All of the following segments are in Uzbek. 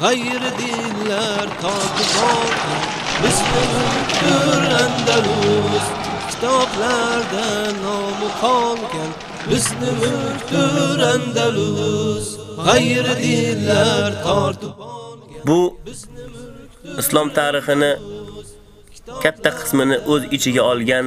g'ayri dinlar totib olgan bizni mulkdir Andalus. Kitoblarda nomi qolgan. Bizni mulkdir Andalus. G'ayri dinlar tortib olgan. Bu islom tarixini katta qismini o'z ichiga olgan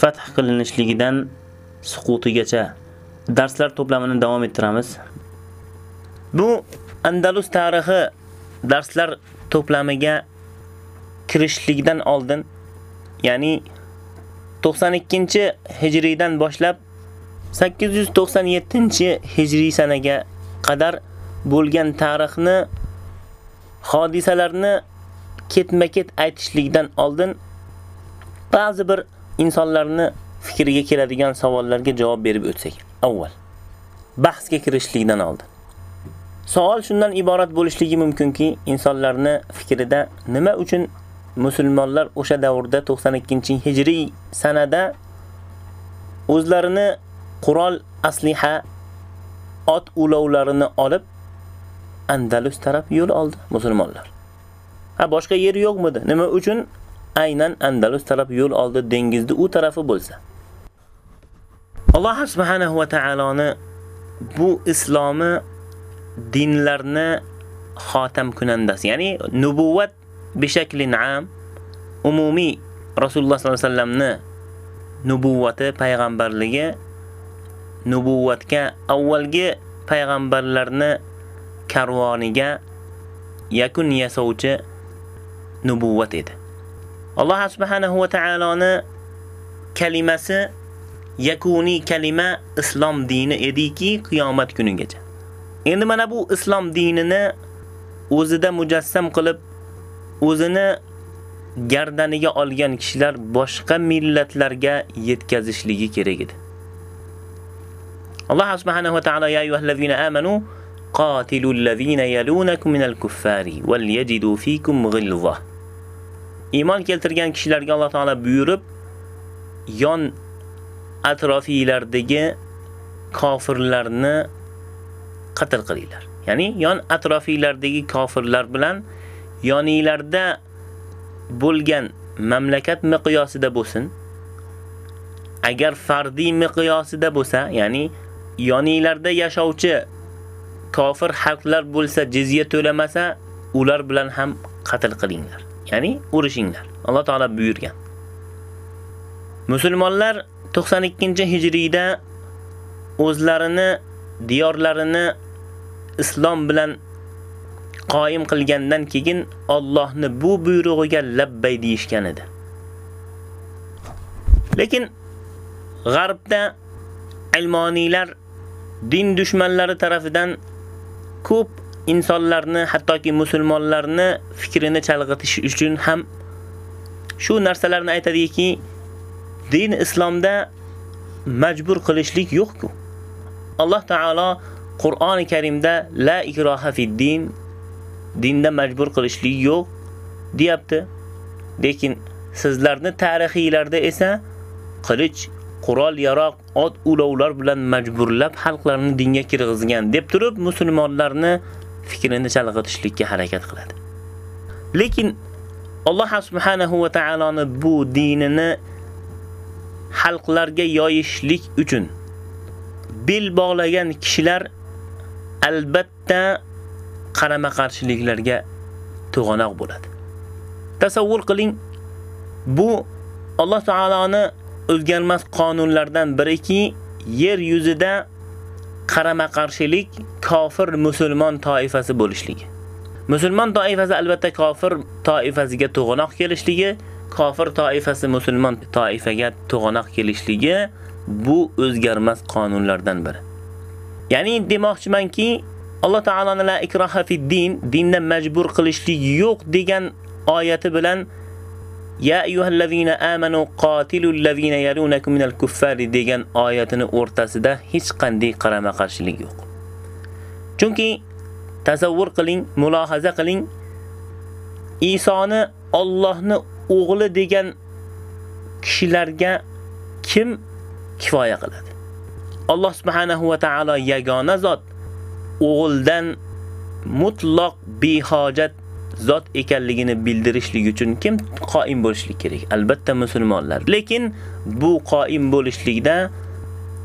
fath qilinishligidan suqutigacha darslar to'plamini davom ettiramiz. Bu Andalus tarixi darslar to'plamiga kirishlikdan oldin, ya'ni 92-hijriydan boshlab 897-hijriy sanaga qadar bo'lgan tarixni hodisalarni ketma-ket aytishlikdan oldin ba'zi bir insonlarni fikriga keladigan savollarga javob berib o'tsak. Avval bahsga kirishlikdan oldin. Savol shundan iborat bo'lishligi mumkinki, insonlarni fikrida nima uchun musulmonlar o'sha davrda 92-hijriy sanada o'zlarini qurol, asliha, ot ulovlarini olib Andalus taraf yo'l oldi musulmonlar. Ha boshqa yer yo'qmidi? Nima uchun aynan Andalus taraf yo'l oldi dengizni u tarafi bo'lsa? Alloh subhanahu va taoloni bu islomi dinlarni xotam kunandasi, ya'ni nubuvvat bishaklin am umumiy Rasululloh sollallohu alayhi vasallamni nubuvvati, payg'ambarligi nubuvvatga avvalgi payg'ambarlarni karvoniga yakun yasovchi nubuvvat edi. Alloh subhanahu va taoloni kalimasi yakuniy kalima islom dini ediki qiyomat kunigacha. Endi mana bu islom dinini o'zida mujassam qilib o'zini gardaniga olgan kishilar boshqa millatlarga yetkazishligi kerak edi. Alloh subhanahu va taolo ya ayyuhallazina amanu qatilul ladina yalunakum minal kuffari wal yajidu fikum ghilzah Iymon keltirgan kishilarga Alloh taolo buyurib, yon atrofilardagi kofirlarni qatl qilinglar. Ya'ni yon atrofilardagi kofirlar bilan yoninglarda bo'lgan mamlakat miqyosida bo'lsin. Agar fardiy miqyosida bo'lsa, ya'ni yoninglarda yashovchi kofir xalqlar bo'lsa, jizya to'lamasa, ular bilan ham qatl qilinglar. Ya'ni urushinglar. Alloh taolo buyurgan. Musulmonlar 92-hijriyda o'zlarini diyorlarini islom bilan qoyim qilgandan keyin Allohni bu buyrug'iga labbay deyishgan edi. Lekin g'arbda ilmoniylar din dushmanlari tarafidan ko'p insonlarni, hattoki musulmonlarni fikrini chalg'itish uchun ham shu narsalarni aytadiki, din islomda majbur qilishlik yo'q-ku. Alloh taolo Qur'oni Karimda la ikroha fid din dinda majbur qilishlik yo'q deyapti. Lekin sizlarni tarixiylarda esa qilich, qurol, yaroq, ot ulovlar bilan majburlab xalqlarni dinga kirgizgan deb turib musulmonlarni fikrini chalg'itishlikka harakat qiladi. Lekin Alloh subhanahu va taoloni bu dinini xalqlarga yoyishlik uchun bel bog'lagan kishilar albatta qarama qarshiliklarga to'g'anoq bo'ladi. Tasavvur qiling, Bu Alloh taoloni o'zgarmas qonunlardan biriki, yer yuzida qarama-qarshilik kofir musulmon toifasi bo'lishligi. Musulmon toifasi albatta kofir toifasiga to'g'anoq kelishligi, kofir toifasi musulmon toifaga to'g'anoq kelishligi bu o'zgarmas qonunlardan biri. Ya'ni demoqchimanki, Alloh taolaning la ikroha fid din, dinda majbur qilishlik yo'q degan oyati bilan Ya ayyuhallazina amanu qatilul lazina yalunakum minal kuffari degan oyatini o'rtasida hech qanday qarama-qarshilik yo'q. Chunki tasavvur qiling, mulohaza qiling, Isoni Allohni o'g'li degan kishilarga kim kifoya qiladi? Alloh subhanahu va taolo yagona zot o'g'ildan mutlaq behojat zot ekanligini bildirishlik uchun kim qoim bo'lishlik kerak? Albatta musulmonlar. Lekin bu qoim bo'lishlikda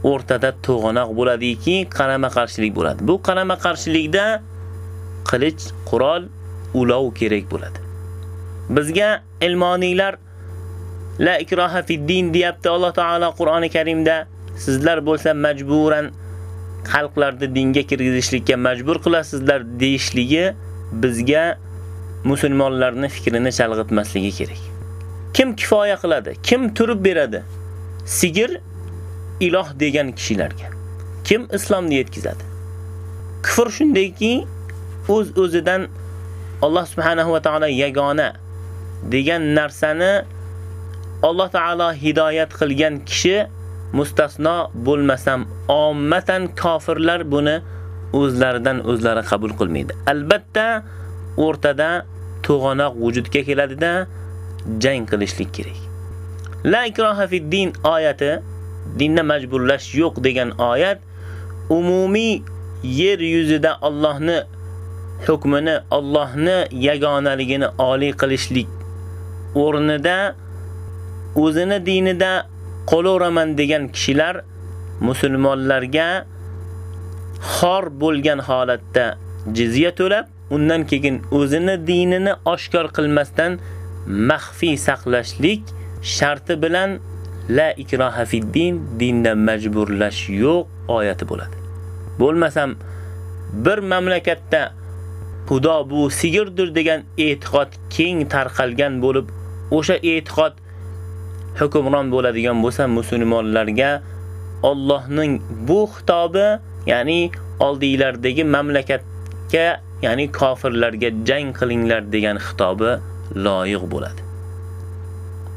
o'rtada to'g'anoq bo'ladiki, qarama-qarshilik bo'ladi. Bu qarama-qarshilikda qilich, qurol, ulov kerak bo'ladi. Bizga ilmoniylar la ikroha fid din deyapti Alloh taolo Qur'oni Karimda. Sizlar bo'lsa majburan xalqlarni dinga kirgizishlikka majbur qilasizlar deyishligi bizga musulmonlarning fikrini chalg'itmasligi kerak. Kim kifoya qiladi? Kim turib beradi? Sigir iloh degan kishilarga. Kim islomni yetkazadi? Kufr shundayki, o'z-o'zidan Alloh subhanahu va taolo yagona degan narsani Alloh taolo hidoyat qilgan kishi mustasno bo'lmasam, ommatan kofirlar buni o'zlaridan o'zlari qabul qilmaydi. Albatta, o'rtada to'g'anoq vujudga keladida jang qilishlik kerak. La ikroha fid din oyati dinda majburlash yo'q degan oyat umumiy yer yuzida Allohni hukmini, Allohni yagonaligini oliy qilishlik o'rnida o'zini dinida qo'lovraman degan kishilar musulmonlarga xor bo'lgan holatda jizya to'lab, undan keyin o'zini dinini oshkor qilmasdan maxfi saqlashlik sharti bilan la ikroha fid din dinda majburlash yo'q oyati bo'ladi. Bo'lmasam bir mamlakatda Xudo bu sigirdir degan e'tiqod keng tarqalgan bo'lib, o'sha e'tiqod hukmron bo'ladigan bo'lsa musulmonlarga Allohning bu xitobi, ya'ni oldiylardagi mamlakatga, ya'ni kofirlarga jang qilinglar degan xitobi loyiq bo'ladi.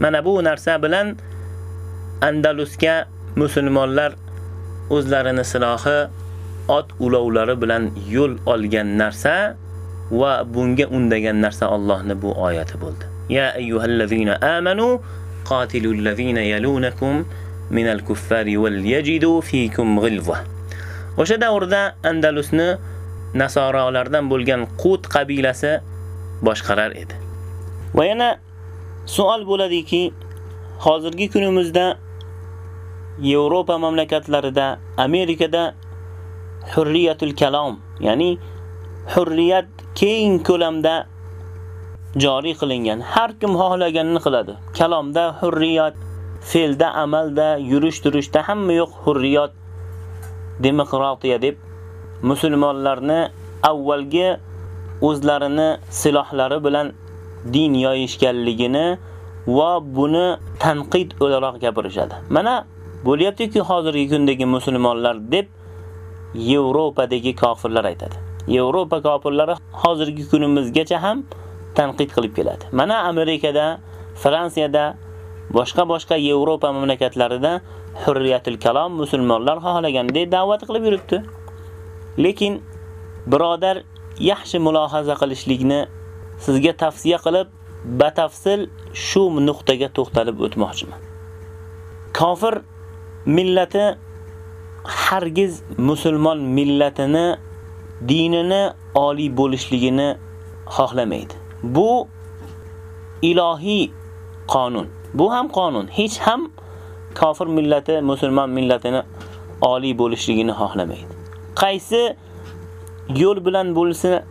Mana bu narsa bilan Andalusga musulmonlar o'zlarini silohi ot ulovlari bilan yo'l olgan narsa va bunga undagan narsa Allohning bu oyati bo'ldi. Ya ayyuhallazina amanu qatilul lazina yalunakum minal kuffari wal yajidu fikum ghilza. O'sha davrda Andalusni nasoralardan bo'lgan Qut qabilasi boshqarar edi. Va yana savol bo'ladiki, hozirgi kunimizda Yevropa mamlakatlarida, Amerikada hurriyatul kalom, ya'ni hurriyat keng ko'lamda joriy qilingan. Har kim xohlaganini qiladi. Kalomda hurriyat, fe'lda, amalda, yurish-turishda hamma yo'q hurriyat, demokratiya deb musulmonlarni avvalgi o'zlarini silohlari bilan din yoyishganligini va buni tanqid o'laroq gapirishadi. Mana bo'lyaptiki hozirgi kundagi musulmonlar deb Yevropadagi kofirlar aytadi. Yevropa kofirlari hozirgi kunimizgacha ham tanqid qilib keladi. Mana Amerikada, Fransiyada, boshqa-boshqa Yevropa mamlakatlarida hurriyatul kalom musulmonlar xohlagandek da'vat qilib yuribdi. Lekin birodar yaxshi mulohaza qilishlikni sizga tavsiya qilib, batafsil shu nuqtaga to'xtalib o'tmoqchiman. Kofir millati hargiz musulmon millatini dinini oliy bo'lishligini xohlamaydi. Bu ilohiy qonun. Bu ham qonun. Hech ham kofir millati musulmon millatini oliy bo'lishligini xohlamaydi. Qaysi yo'l bilan bo'lsa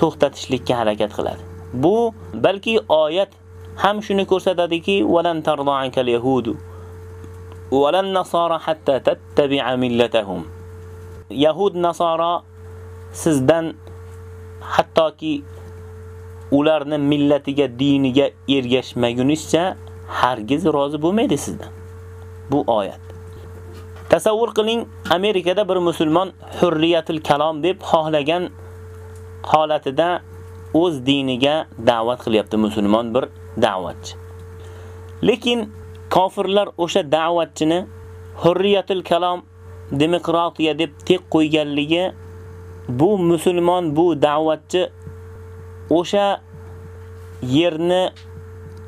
to'xtatishlikka harakat qiladi. Bu balki oyat ham shuni ko'rsatadiki, "Walan tardo'ankal yahudu walan nasara hatta tattabi'a millatahum." Yahud nasara sizdan hattoki ularni millatiga, diniga ergashmagunizcha hargiz rozi bo'lmaydi sizdan. Bu oyat. Tasavvur qiling, Amerikada bir musulmon hurriyatul kalom deb xohlagan holatida o'z diniga da'vat qilyapti musulmon bir da'vatchi. Lekin kofirlar o'sha da'vatchini hurriyatul kalom, demokratiya deb tek qo'yganligi bu musulmon bu da'vatchi o'sha yerni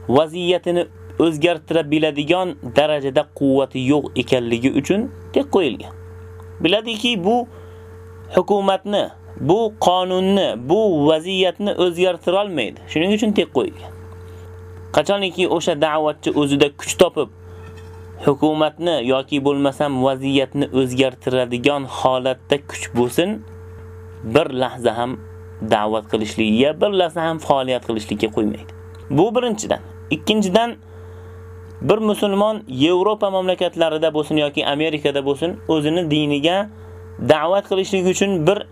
vaziyatini o'zgartira biladigan darajada quvvati yo'q ekanligi uchun tek qo'yilgan. Biladiki bu hukumatni, bu qonunni, bu vaziyatni o'zgartira olmaydi. Shuning uchun tek qo'yilgan. Qachoniki o'sha da'vatchi o'zida kuch topib hukumatni yoki bo'lmasam vaziyatni o'zgartiradigan holatda kuch bo'lsin, bir lahza ham da'vat qilishligiga, bir lahza ham faoliyat qilishlikka qo'ymaydi. Bu birinchidan. Ikkinchidan bir musulmon Yevropa mamlakatlarida bo'lsin yoki Amerikada bo'lsin, o'zini diniga da'vat qilishlik uchun bir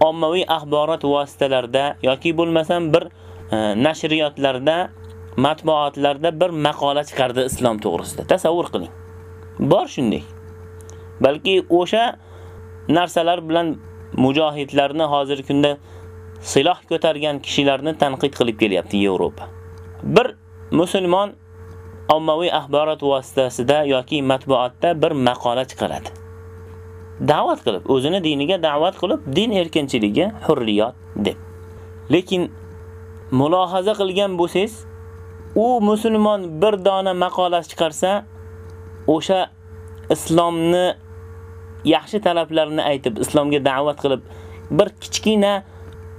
ommaviy axborot vositalarida yoki bo'lmasam bir e, nashriyotlarda, matbuotlarda bir maqola chiqardi islom to'g'risida. Tasavvur qiling. Bor shunday. Balki o'sha narsalar bilan mujohidlarni hozirgi kunda siloh ko'targan kishilarni tanqid qilib kelyapti Yevropa. Bir musulmon ommaviy axborot vositasida yoki matbuotda bir maqola chiqaradi. Da'vat qilib, o'zini diniga da'vat qilib, din erkinchiligi, hurriyat deb. Lekin mulohaza qilgan bo'lsangiz, u musulmon bir dona maqola chiqarsa, o'sha islomni yaxshi talablarini aytib, islomga da'vat qilib, bir kichkina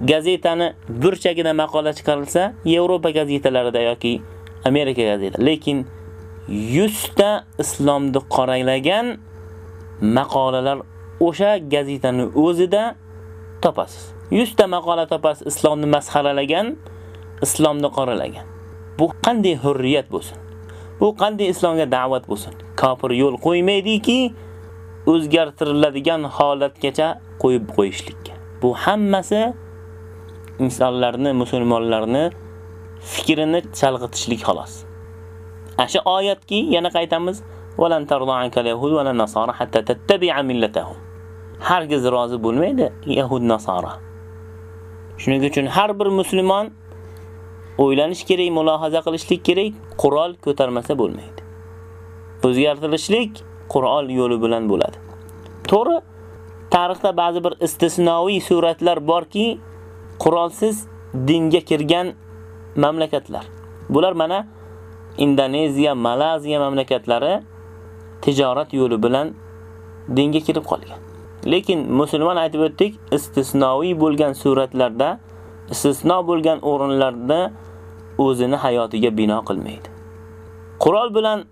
gazetani burchagida maqola chiqarilsa, Yevropa gazetalarida yoki Amerika gazeta. Lekin 100 ta islomni qoralagan maqolalar o'sha gazetani o'zida topasiz. 100 ta maqola topasiz islomni masxaralagan, islomni qoralagan. Bu qanday hurriyat bo'lsin? Bu qanday islomga da'vat bo'lsin? Kofir yo'l qo'ymaydiki, o'zgartiriladigan holatgacha qo'yib qo'yishlikka. Bu hammasi insonlarni, musulmonlarni fikrini chalg'itishlik xolos. Asha oyatki, yana qaytamiz, "Valan tardo'ankal yahud va nasara hatta tattabi'a millatahum." Hargiz rozi bo'lmaydi yahud nasara. Shuning uchun har bir musulmon o'ylanish kerak, mulohaza qilishlik kerak, qurol ko'tarmasa bo'lmaydi. O'zgartirishlik Qur'on yo'li bilan bo'ladi. To'g'ri, tarixda ba'zi bir istisnoviy suratlar borki, qurolsiz dinga kirgan mamlakatlar. Bular mana Indoneziya, Malaziya mamlakatlari tijorat yo'li bilan dinga kirib qolgan. Lekin musulmon aytib o'tdik, istisnoviy bo'lgan suratlarda, istisno bo'lgan o'rinlarda o'zini hayotiga bino qilmaydi. Qurol bilan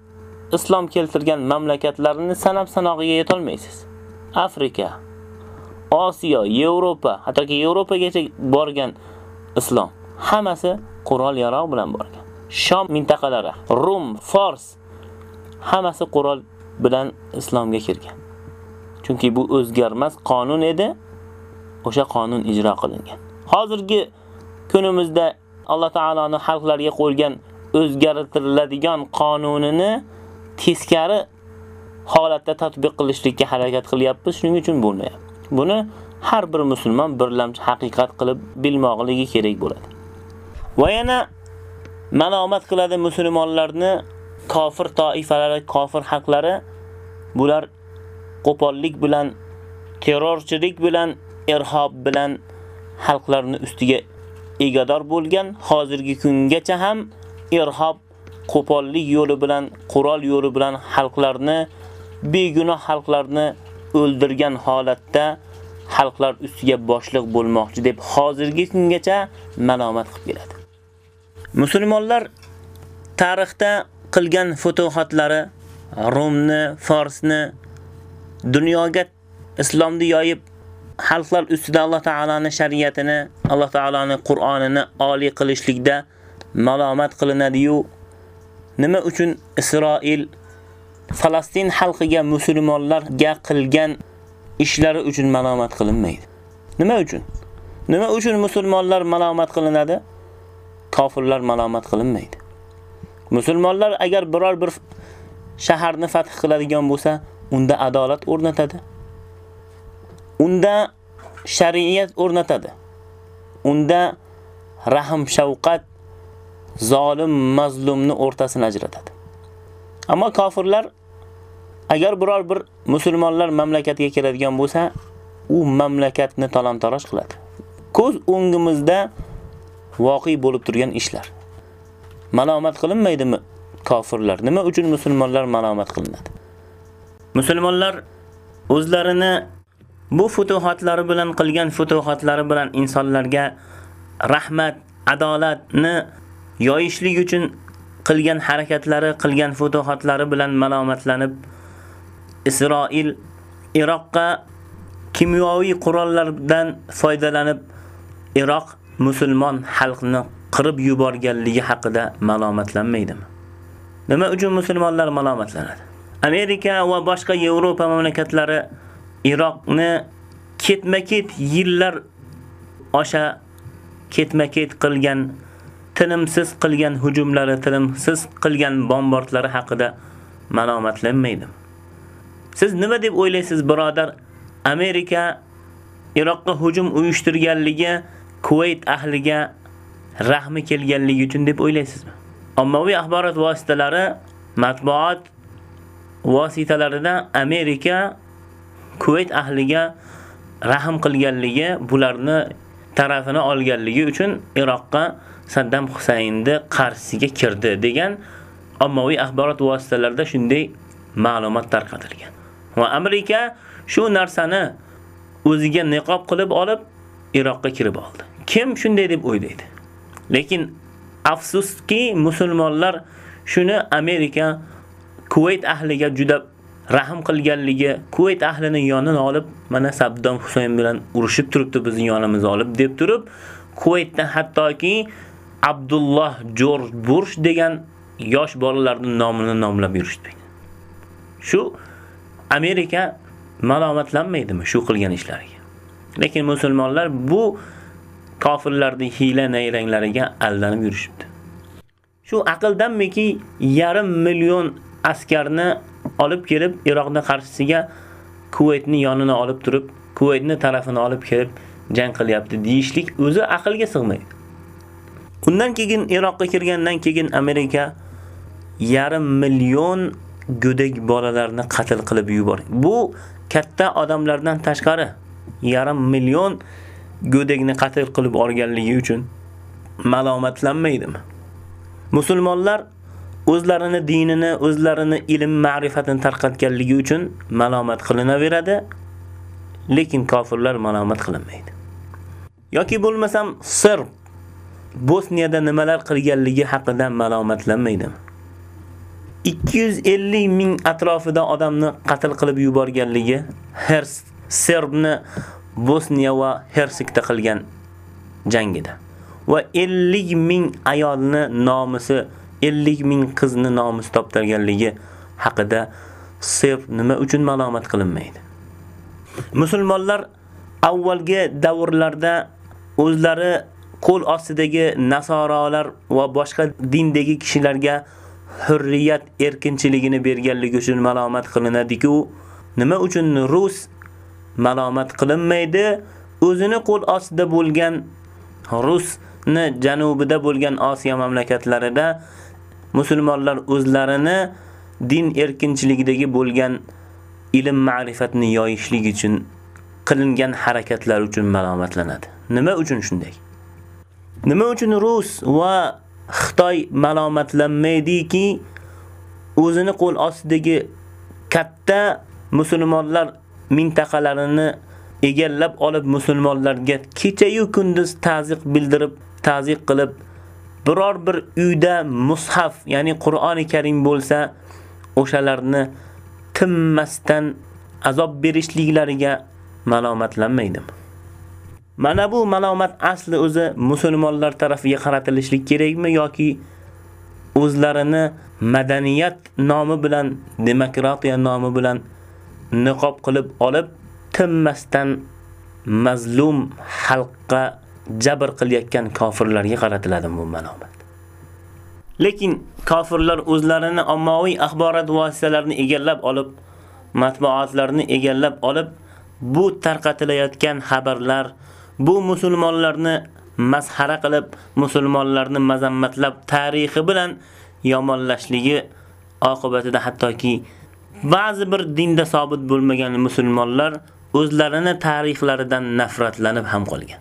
islom keltirgan mamlakatlarni sanab sanog'iga yeta olmaysiz. Afrika, Osiyo, Yevropa, hattoki Yevropagacha borgan islom hammasi qurol yaroq bilan borgan. Shom mintaqalari, Rum, Fors hammasi qurol bilan islomga kirgan. Chunki bu o'zgarmas qonun edi. O'sha qonun ijro qilingan. Hozirgi kunimizda Alloh taoloning xalqlarga qo'ygan o'zgartiriladigan qonunini teskari holatda tatbiq qilishlikka harakat qilyapmiz, shuning uchun bo'lmayapti. Buni har bir musulmon birlamchi haqiqat qilib bilmoqligi kerak bo'ladi. Va yana malomat qiladi musulmonlarni kofir toifalari, kofir haqlari bular qo'pollik bilan, terrorchilik bilan, irhob bilan xalqlarni ustiga egador bo'lgan, hozirgi kungacha ham irhob qo'pollik yo'li bilan, qurol yo'li bilan xalqlarni, begunoh xalqlarni o'ldirgan holatda xalqlar ustiga boshliq bo'lmoqchi deb hozirgi kungacha malomat qilib keladi. Musulmonlar tarixda qilgan futuhatlari Rumni, Forsni dunyoga islomni yoyib xalqlar ustida Alloh taolaning shariatini, Alloh taolaning Qur'onini oliy qilishlikda malomat qilinadi-yu, nima uchun Isroil Falastin xalqiga musulmonlarga qilgan ishlari uchun malomat qilinmaydi? Nima uchun? Nima uchun musulmonlar malomat qilinadi? Kofirlar malomat qilinmaydi. Musulmonlar agar biror bir shaharni fath qiladigan bo'lsa, unda adolat o'rnatadi. Unda shariat o'rnatadi. Unda rahm, shafqat, zolim, mazlumni o'rtasini ajratadi. Ammo kofirlar agar biror bir musulmonlar mamlakatiga keladigan bo'lsa, u mamlakatni talon-taroj qiladi. Ko'z o'ngimizda voqi bo'lib turgan ishlar. Malomat qilinmaydimi kofirlar? Nima uchun musulmonlar malomat qilinadi? Musulmonlar o'zlarini bu futuhatlari bilan qilgan futuhatlari bilan insonlarga rahmat, adolatni yoyishlik uchun qilgan harakatlari, qilgan futuhatlari bilan malomatlanib Isroil Iroqqa kimyoviy qurollardan foydalanib Iroq musulmon xalqni qirib yuborganligi haqida malomatlanmaydimi? Nima uchun musulmonlar malomatlanadi? Amerika va boshqa Yevropa mamlakatlari Iroqni ketma-ket yillar osha ketma-ket qilgan tinimsiz qilgan hujumlari, tinimsiz qilgan bombardlari haqida malomatlanmaydi. Siz nima deb o'ylaysiz, birodar? Amerika Iroqqa hujum uyushtirganligi Kuvayt ahliga rahmi kelganligi uchun deb o'ylaysizmi? Ommaviy axborot vositalari, matbuot vositalarida Amerika Kuvayt ahliga rahm qilganligi, bularni tarafini olganligi uchun Iroqqa Saddam Husaynni qarshisiga kirdi degan ommaviy axborot vositalarida shunday ma'lumot tarqatilgan. Va Amerika shu narsani o'ziga niqob qilib olib Iroqqa kirib oldi. Kim shunday deb o'ylaydi? Lekin afsuski musulmonlar shuni Amerika Kuvayt ahliga juda rahm qilganligi, Kuvayt ahlining yonini olib, mana Saddam Husayn bilan urushib turibdi bizning yonimizga olib deb turib, Kuvaytdan hattoki Abdullah George Bush degan yosh bolalarning nomini nomlab yurishdi. Shu Amerika malomatlanmaydimi shu qilgan ishlariga? Lekin musulmonlar bu kofirlarning hiyla nayranglariga aldanib yurishibdi. Shu aqldanmiki yarim million askarni olib kelib Iroqning qarshisiga Kuvaytni yonini olib turib, Kuvaytni tarafini olib kelib jang qilyapti deyishlik o'zi aqlga sig'maydi. Undan keyin Iroqqa kirgandan keyin Amerika yarim million go'dak bolalarni qatl qilib yubordi. Bu katta odamlardan tashqari yarim million go'dakni qatl qilib olganligi uchun malomatlanmaydimi? Musulmonlar o'zlarini dinini, o'zlarini ilm ma'rifatini tarqatganligi uchun malomat qilinaveradi, lekin kofirlar malomat qilinmaydi. yoki bo'lmasam Serb Bosniyada nimalar qilganligi haqida malomatlanmaydimi? 250 ming atrofida odamni qatl qilib yuborganligi Hers Serbni Bosniya va Hersikda qilgan jangida va 50 ming ayolni nomusi 50 ming qizni nomusi toptirganligi haqida Serb nima uchun ma'lumot qilinmaydi? Musulmonlar avvalgi davrlarda o'zlari qo'l ostidagi nasorolar va boshqa dindagi kishilarga hurriyat erkinchiligini berganligi uchun ma'lumot qilinadi-ku, nima uchun rus ma'lumot qilinmaydi? O'zini qo'l ostida bo'lgan Rusni janubida bo'lgan Osiyo mamlakatlarida musulmonlar o'zlarini din erkinchiligidagi bo'lgan ilm ma'rifatni yoyishlik uchun qilingan harakatlar uchun ma'lumotlanadi. Nima uchun shunday? Nima uchun Rus va Xitoy ma'lumotlanmaydiki, o'zini qo'l ostidagi katta musulmonlar mintaqalarini egallab olib musulmonlarga kecha-yu kunduz ta'ziq bildirib, ta'ziq qilib biror bir uyda mushaf, ya'ni Qur'oni Karim bo'lsa, o'shalarni tinmasdan azob berishliklariga malomatlanmaydimi? Mana bu malomat asli o'zi musulmonlar tarafiga qaratilishlik kerakmi yoki o'zlarini madaniyat nomi bilan, demokratiya nomi bilan niqob qilib olib, tinmasdan mazlum xalqqa jabr qilayotgan kofirlarga qaratiladi bu malomat. Lekin kofirlar o'zlarini ommaviy axborot vositalarini egallab olib, matbuotlarni egallab olib, bu tarqatilayotgan xabarlar bu musulmonlarni mazhara qilib, musulmonlarni mazammatlab tarixi bilan yomonlashligi oqibatida hattoki ba'zi bir dinda sobit bo'lmagan musulmonlar o'zlarini tarixlaridan nafratlanib ham qolgan.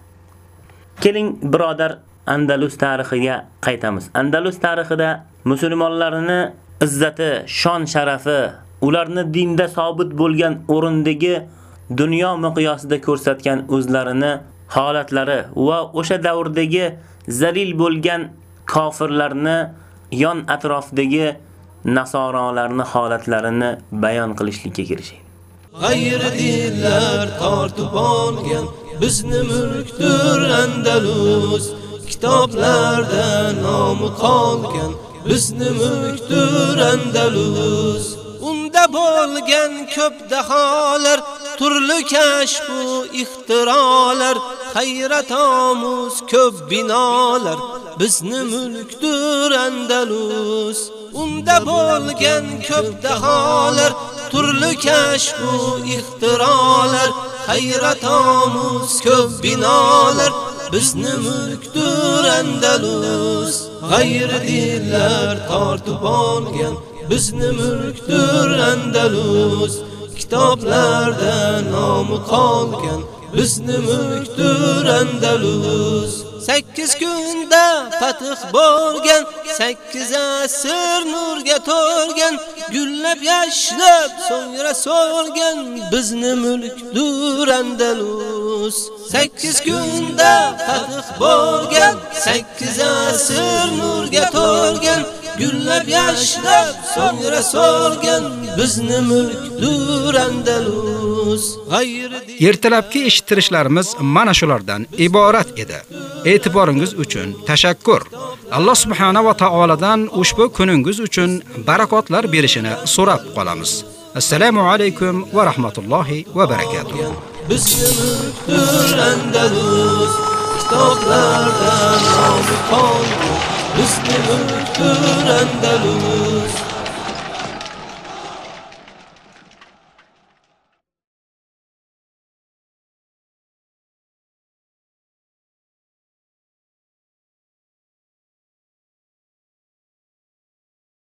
Keling, birodar, Andalus tarixiga qaytamiz. Andalus tarixida musulmonlarni izzati, shon sharafi, ularni dinda sobit bo'lgan o'rindagi dunyo miqyosida ko'rsatgan o'zlarini holatlari va o'sha davrdagi zalil bo'lgan kofirlarni yon atrofdagi nasorolarni holatlarini bayon qilishlikka kirishaydi. G'ayri dinlar tortib olgan bizni mulkdir Andalus. Kitoblarda nomi qolgan bizni mulkdir Andalus. Unda bo'lgan ko'p daholar turli kashf va ixtirolar. Hayrat omuz ko'p binolar bizni mulkdir Andalus. Unda bo'lgan ko'p daholar turli kashf va ixtirolar hayrat omuz ko'p binolar. Bizni mulkdir Andalus g'ayri dinlar tortib olgan. Bizni mulkdir Andalus kitoblarda nomi qolgan. Bizni mulkdir Andalus. 8 kunda fath bo'lgan 8 asr nurga to'lgan gullab yashnab so'ngra so'lgan bizni mulkdur Andalus 8 kunda fath bo'lgan 8 asr nurga to'lgan gullab yashnab so'ngra so'lgan bizni mulkdur Andalus Ertalabki eshittirishlarimiz mana shulardan iborat edi. E'tiboringiz uchun tashakkur. Alloh subhanahu va taoladan ushbu kuningiz uchun barakotlar berishini so'rab qolamiz. Assalomu alaykum va rahmatullohi va barakotuh. Bizni Andalus kitoblardan nomi qoldi. Bizni Andalus